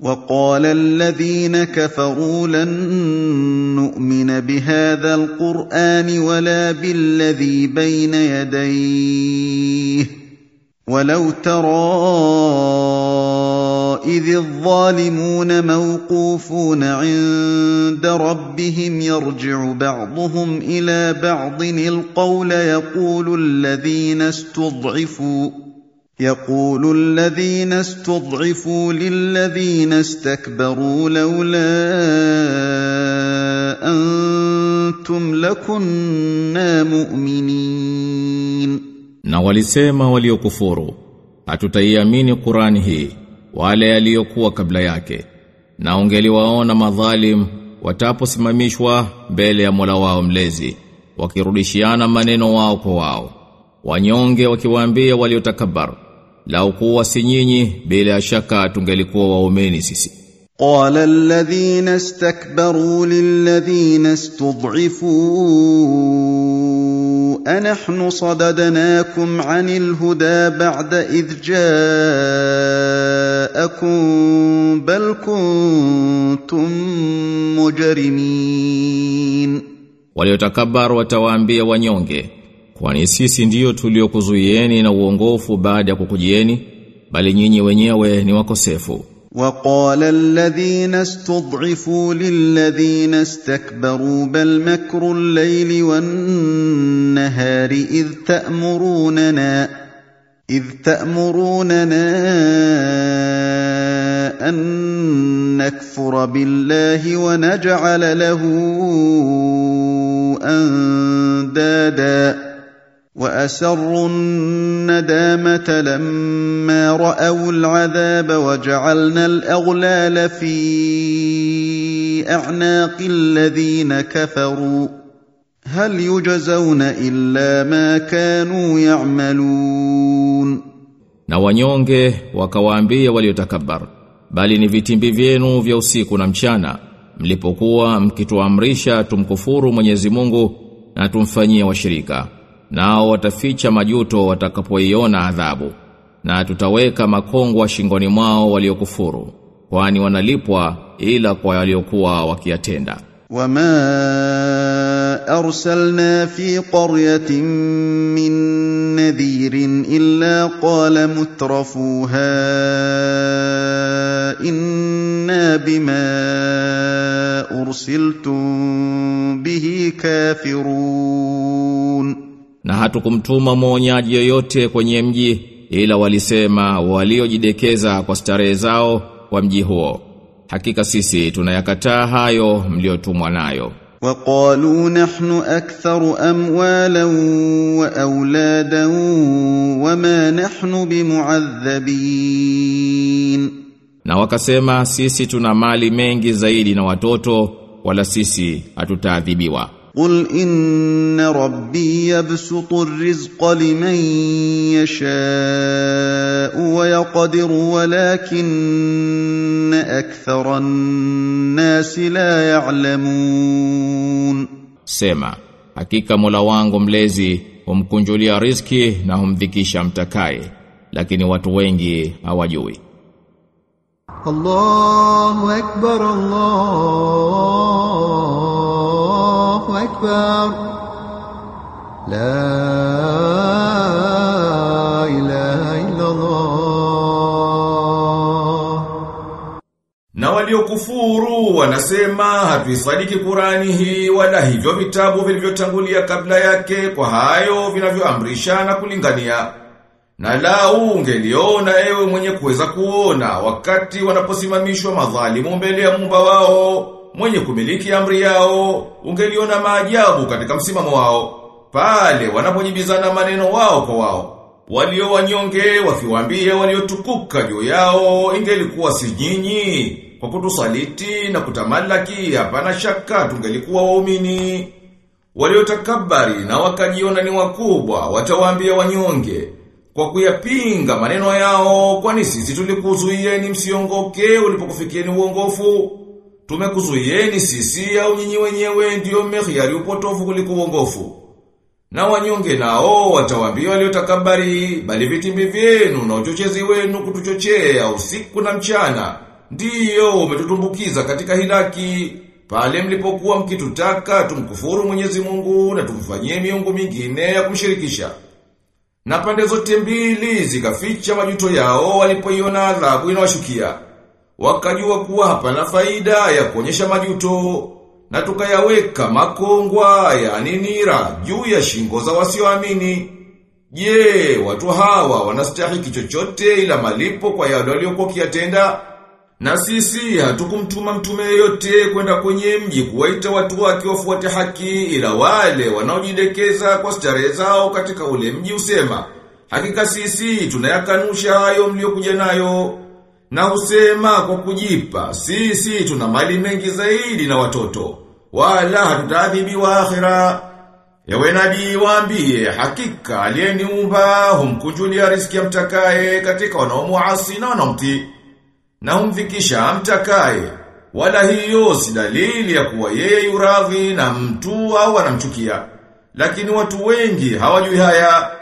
وقال الذين كفروا لن نؤمن بهذا القرآن ولا بالذي بين يديه ولو ترى إذ الظالمون موقوفون عند ربهم يرجع بعضهم إلى بعض القول يقول الذين استضعفوا يقول الذين استضعفوا للذين استكبروا لولا انتم لكنا مؤمنين Na walisema waliokufuru, hatutaiamini Qurani hii, wale aliyokuwa kabla yake. Na ungeliwaona madhalim wataposimamishwa mbele ya Mola wao mlezi, wakirudishiana maneno wao kwa wao. Wanyonge wakiwaambia waliotakabar, lau kuwa si nyinyi bila shaka tungelikuwa waumeni sisi. قال الذين استكبروا للذين استضعفوا أنحن صددناكم عن الهدى بعد إذ جاءكم بل كنتم مجرمين Waliotakabar watawaambia wanyonge, kwani sisi ndiyo tuliokuzuieni na uongofu baada ya kukujieni, bali nyinyi wenyewe ni wakosefu. وقال الذين استضعفوا للذين استكبروا بل مكر الليل والنهار إذ تأمروننا إذ تأمروننا أن نكفر بالله ونجعل له أندادا وأسروا الندامة لما رأوا العذاب وجعلنا الأغلال في أعناق الذين كفروا هل يجزون إلا ما كانوا يعملون Na wanyonge wakawaambia waliotakabar, bali ni vitimbi vyenu vya usiku na mchana, mlipokuwa mkituamrisha tumkufuru Mwenyezi Mungu na tumfanyie washirika. nao wataficha majuto watakapoiona adhabu na tutaweka makongwa shingoni mwao waliokufuru kwani wanalipwa ila kwa waliokuwa wakiyatenda. Wama arsalna fi qaryatin min nadhirin illa qala mutrafuha inna bima ursiltum bihi kafirun Na hatukumtuma mwonyaji yoyote kwenye mji ila walisema waliojidekeza kwa starehe zao kwa mji huo. Hakika sisi tunayakataa hayo mliotumwa nayo. وقالوا نحن أكثر أموالا وأولادا وما نحن بمعذبين Na wakasema sisi tuna mali mengi zaidi na watoto wala sisi hatutaadhibiwa. قل إن ربي يبسط الرزق لمن يشاء ويقدر ولكن أكثر الناس لا يعلمون Sema, hakika Mola wangu mlezi humkunjulia riziki na humdhikisha mtakaye, lakini watu wengi hawajui. الله أكبر الله أكبر لا إله إلا الله Na waliokufuru wanasema hatuisadiki Qurani hii wala hivyo vitabu vilivyotangulia kabla yake kwa hayo vinavyoamrisha na kulingania. Na lau ungeliona ewe mwenye kuweza kuona wakati wanaposimamishwa madhalimu mbele ya Muumba wao, mwenye kumiliki amri yao, ungeliona maajabu katika msimamo wao, pale wanapojibizana maneno wao kwa wao. Walio wanyonge wakiwaambia waliotukuka juu yao ingelikuwa si nyinyi kwa kutusaliti na kutamalaki hapana shaka tungelikuwa waumini. Waliotakabari na wakajiona ni wakubwa watawaambia wanyonge kwa kuyapinga maneno yao kwani sisi tulikuzuieni msiongoke ulipokufikieni uongofu tumekuzuieni sisi au nyinyi wenyewe ndiyo mekhiari upotofu kuliko uongofu na wanyonge nao watawaambia waliotakabari bali vitimbi vyenu na uchochezi wenu kutuchochea usiku na mchana ndiyo umetutumbukiza katika hilaki pale mlipokuwa mkitutaka tumkufuru Mwenyezi Mungu na tumfanyie miungu mingine ya kumshirikisha. Na pande zote mbili zikaficha majuto yao walipoiona adhabu inawashukia. Wakajua kuwa hapana faida ya kuonyesha majuto na tukayaweka makongwa yani nira juu ya shingo za wasioamini. Je, watu hawa wanastahiki chochote ila malipo kwa yale waliokuwa kiyatenda? Na sisi hatukumtuma mtume yeyote kwenda kwenye mji kuwaita watu wake wafuate haki ila wale wanaojidekeza kwa starehe zao katika ule mji usema hakika sisi tunayakanusha hayo mliokuja nayo na usema kwa kujipa sisi tuna mali mengi zaidi na watoto wala hatutaadhibiwa akhira. Ewe nabii waambie hakika aliyeniumba humkunjulia ya amtakaye katika wanaomuasi na wanaomtii na humfikisha mtakae wala hiyo si dalili ya kuwa yeye yuradhi na mtu au anamchukia. Lakini watu wengi hawajui haya